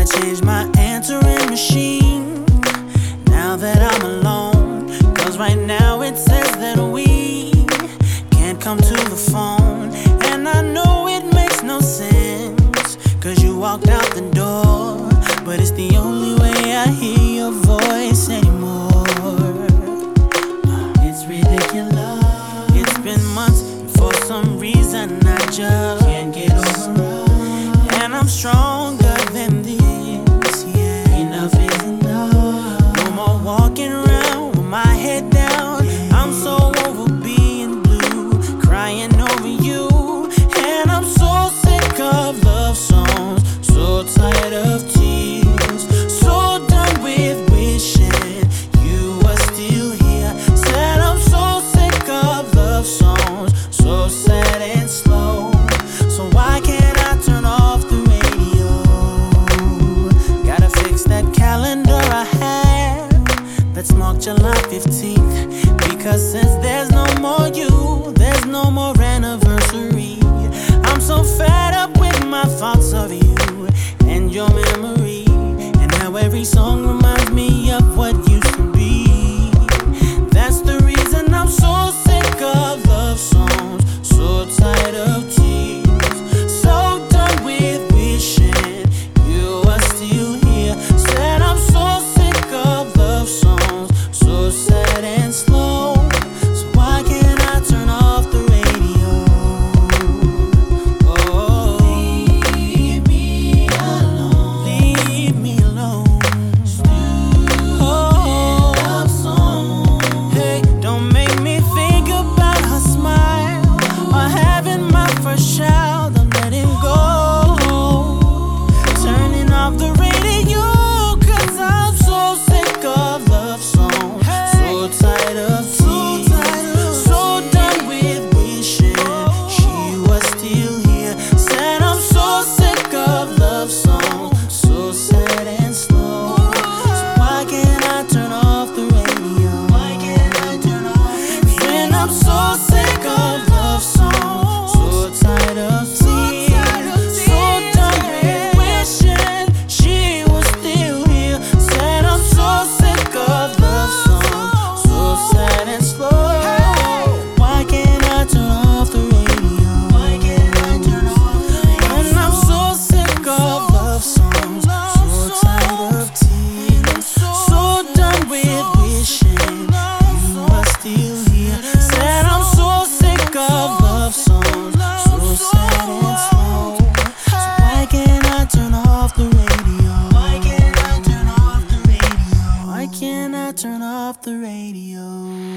I change my answering machine now that I'm alone. Cause right now it says that we can't come to the phone. And I know it makes no sense. Cause you walked out the door, but it's the only way I hear your voice anymore. 15th. Because since there's no more you, there's no more anniversary. off the radio.